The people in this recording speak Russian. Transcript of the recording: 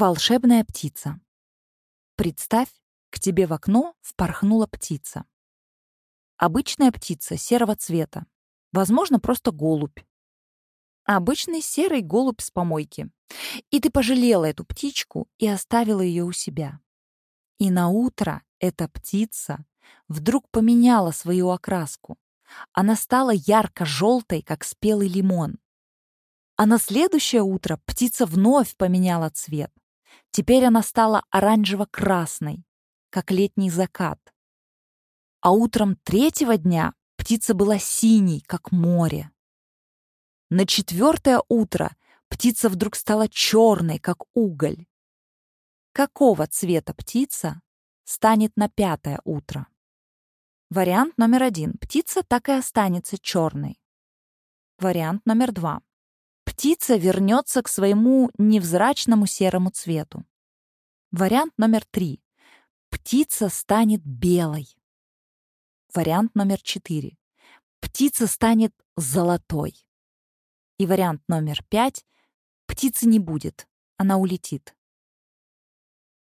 Волшебная птица. Представь, к тебе в окно впорхнула птица. Обычная птица серого цвета. Возможно, просто голубь. Обычный серый голубь с помойки. И ты пожалела эту птичку и оставила ее у себя. И на утро эта птица вдруг поменяла свою окраску. Она стала ярко-желтой, как спелый лимон. А на следующее утро птица вновь поменяла цвет. Теперь она стала оранжево-красной, как летний закат. А утром третьего дня птица была синей, как море. На четвертое утро птица вдруг стала черной, как уголь. Какого цвета птица станет на пятое утро? Вариант номер один. Птица так и останется черной. Вариант номер два. Птица вернется к своему невзрачному серому цвету. Вариант номер три. Птица станет белой. Вариант номер четыре. Птица станет золотой. И вариант номер пять. Птицы не будет, она улетит.